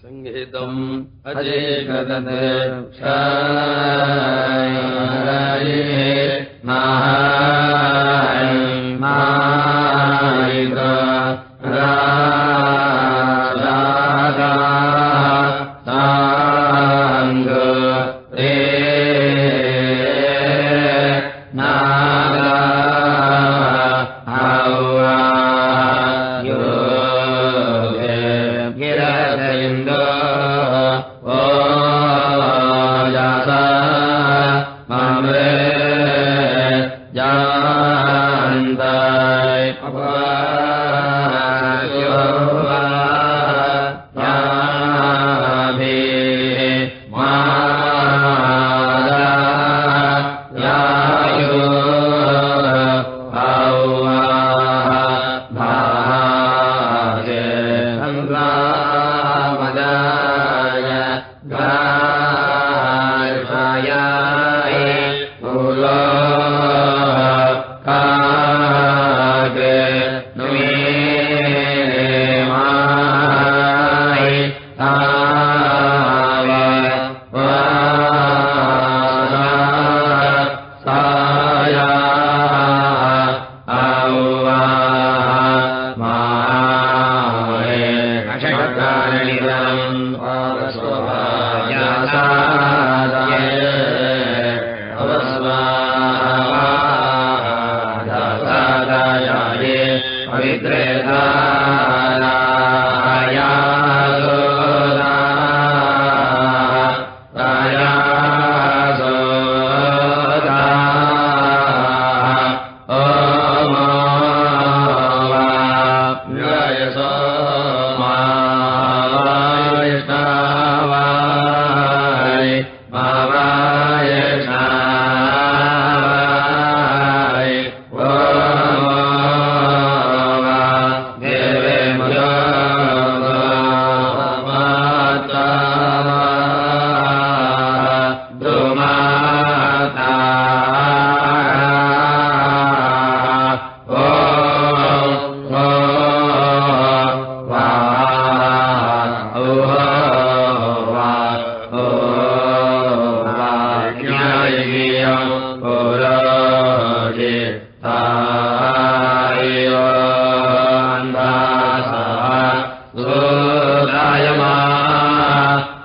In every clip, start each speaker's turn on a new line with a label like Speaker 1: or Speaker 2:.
Speaker 1: सङ्गीतम्
Speaker 2: अजेकदत्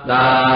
Speaker 2: अद्य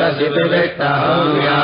Speaker 2: तुलसि विविक्तव्या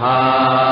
Speaker 2: हा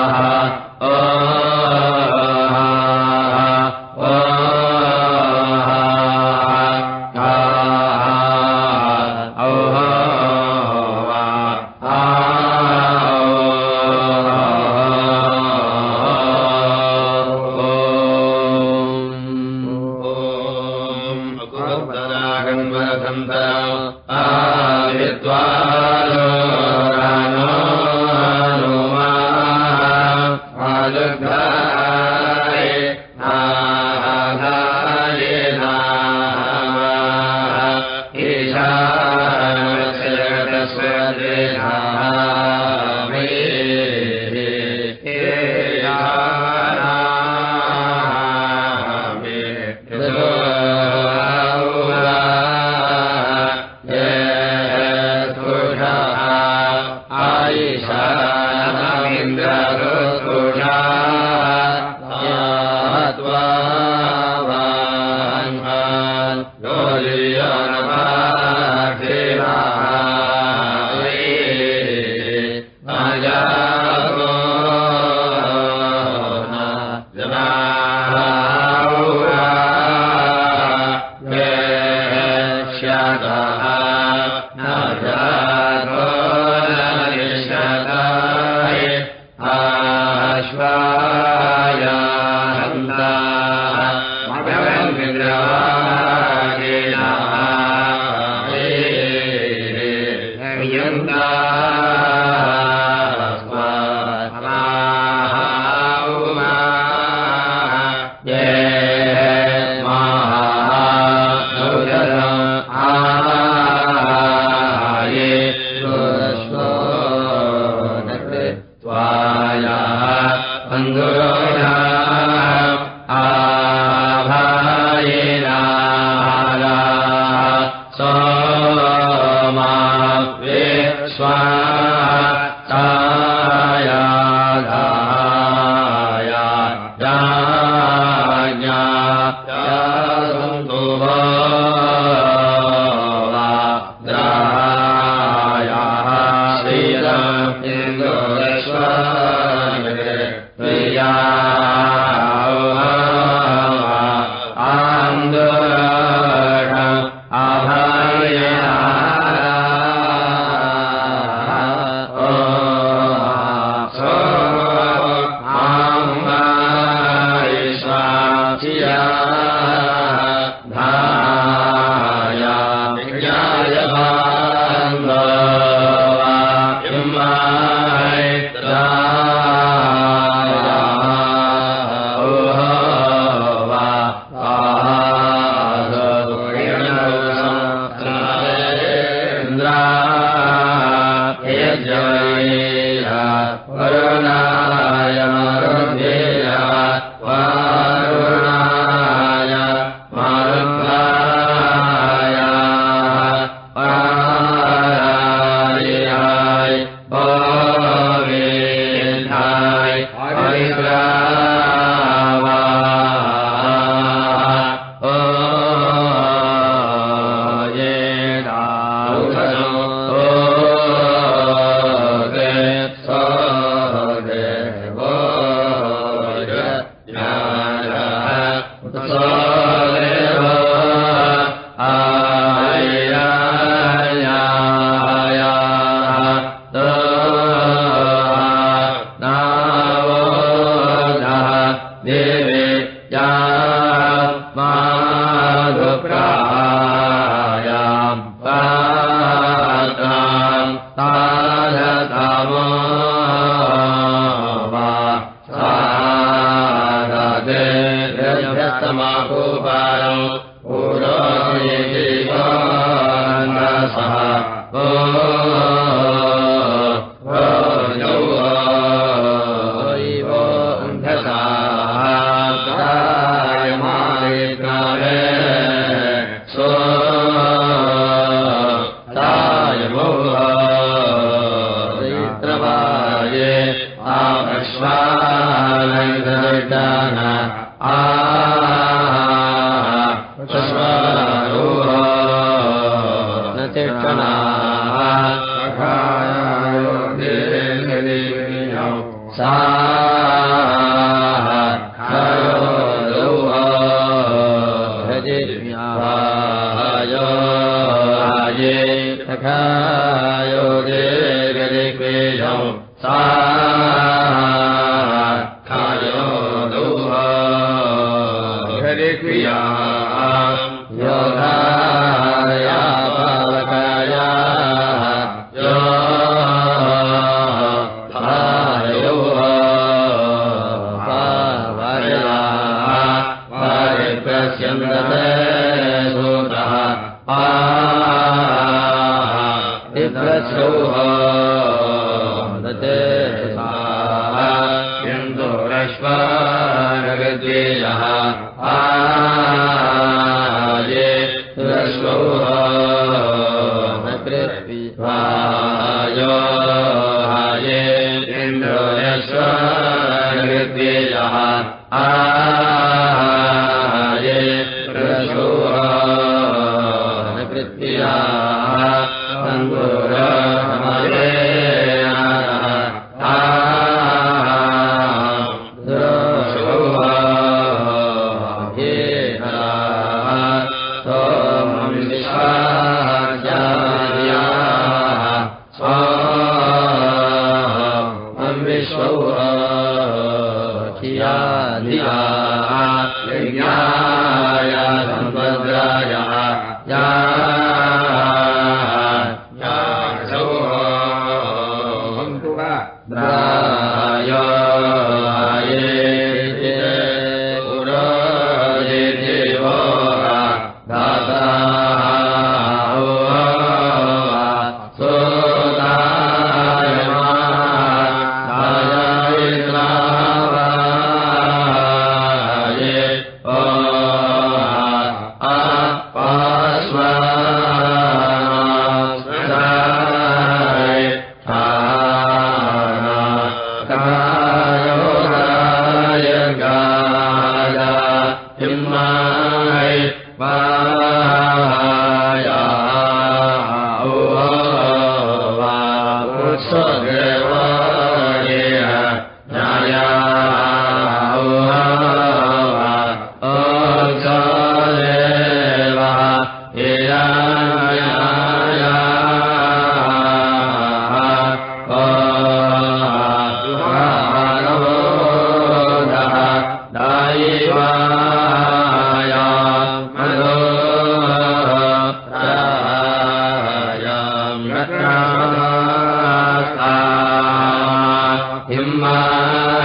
Speaker 2: यो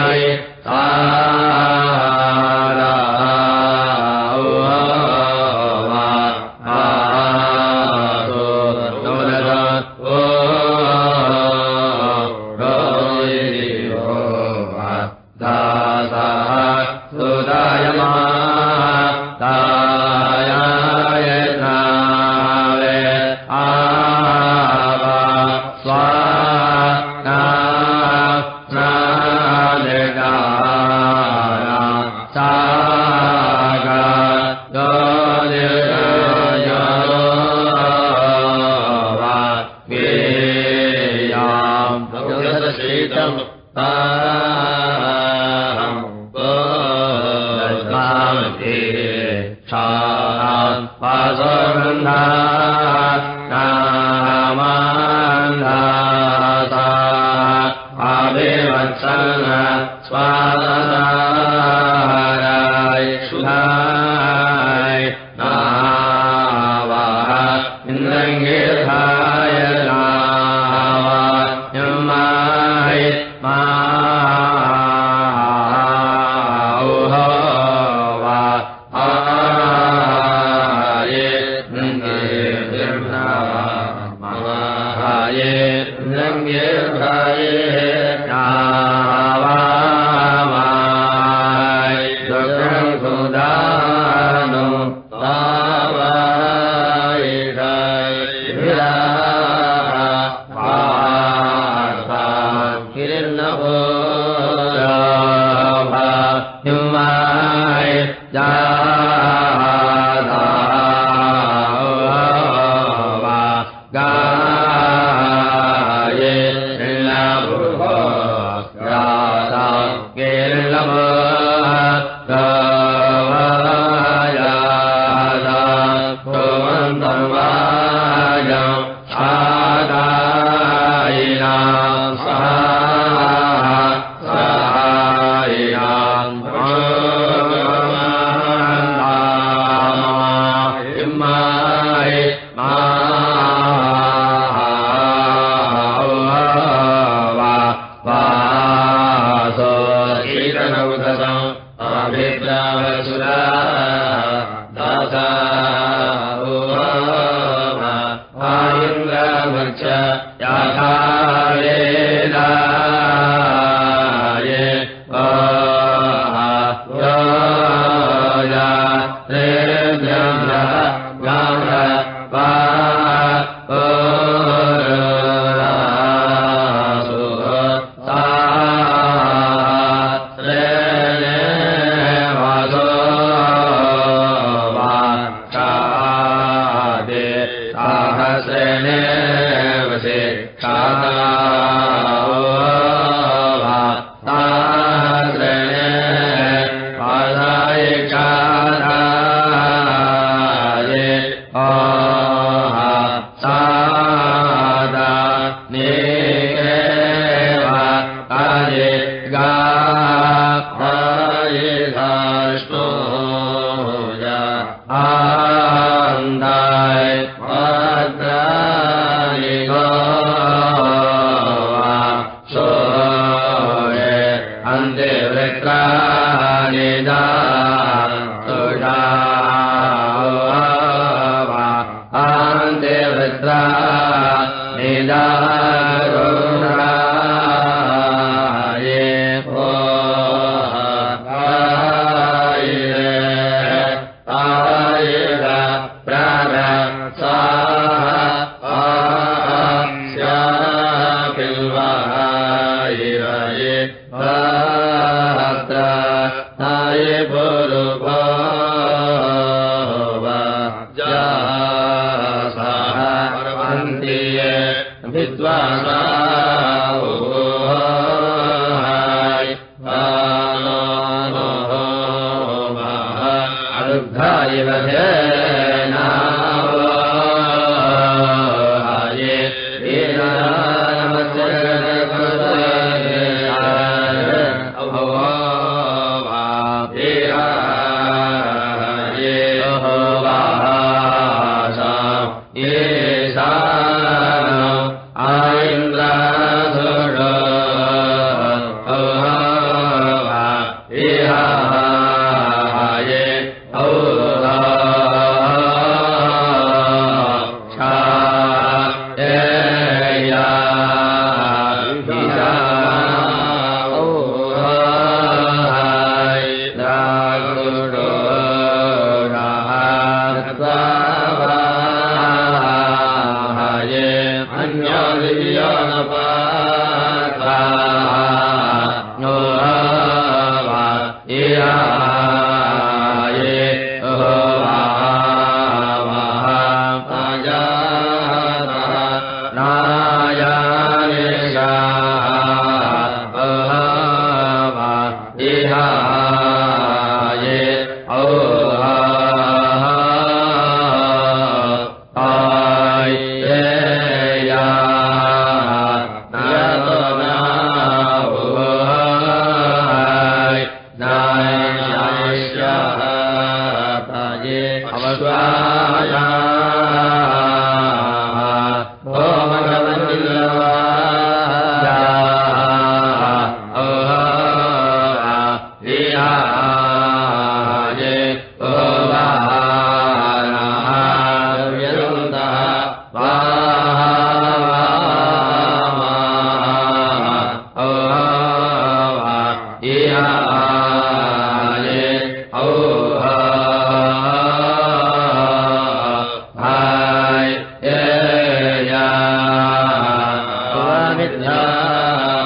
Speaker 2: किरिर्नभो याथारेदा Bye. य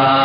Speaker 2: า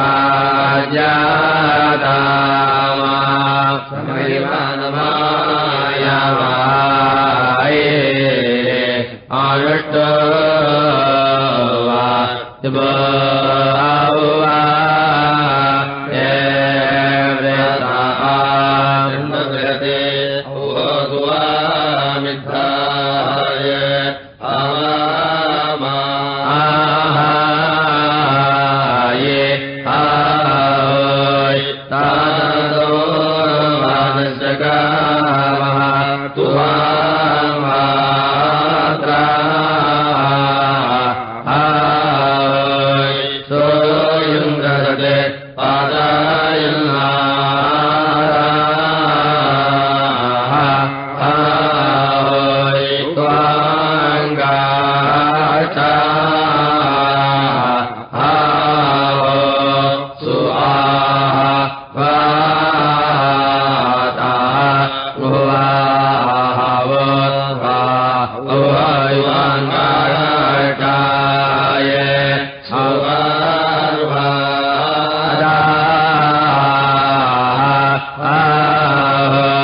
Speaker 2: आजा हा हा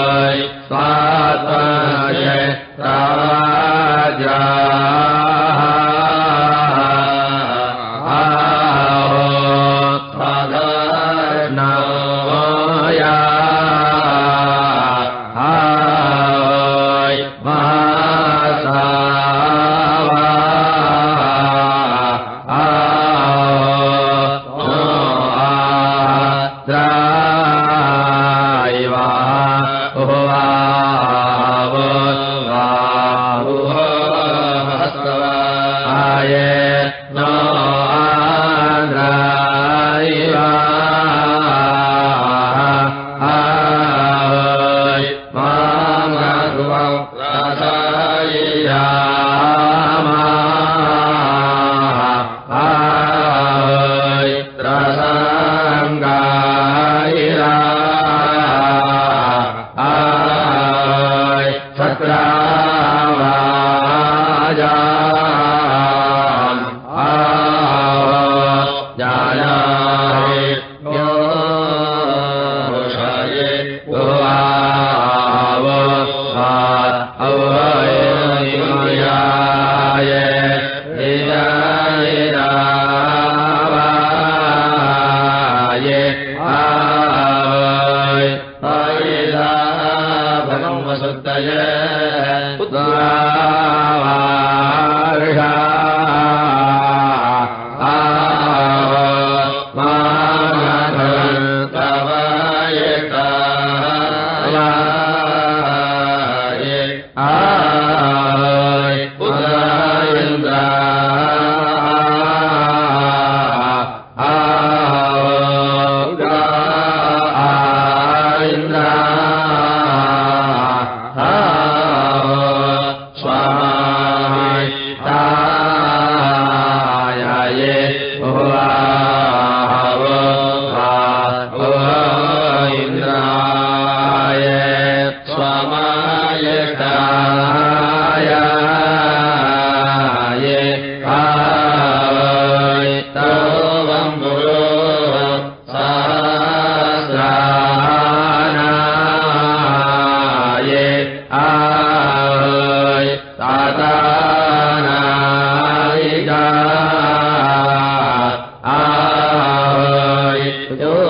Speaker 2: يوم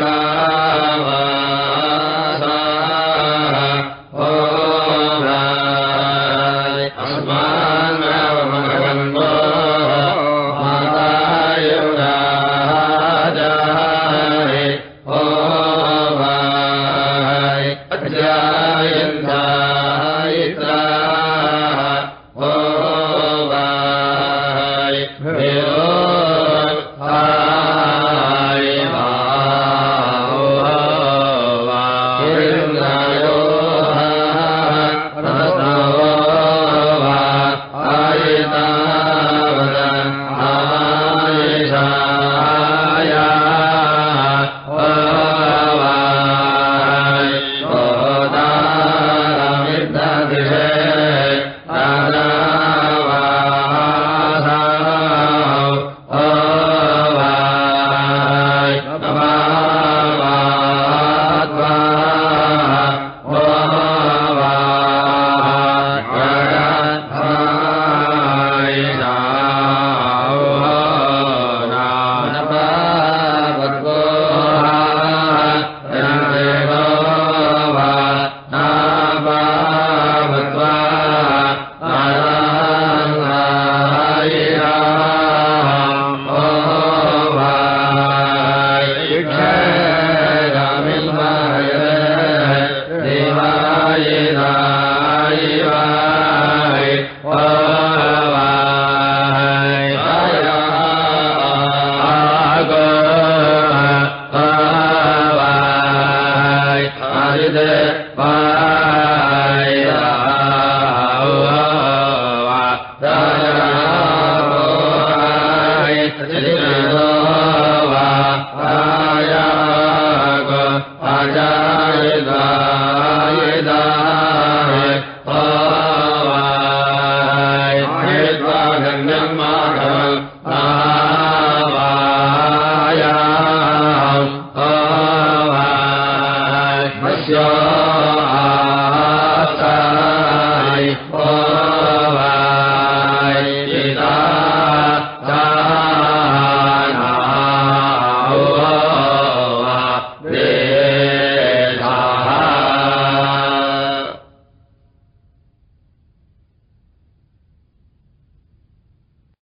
Speaker 2: Bye.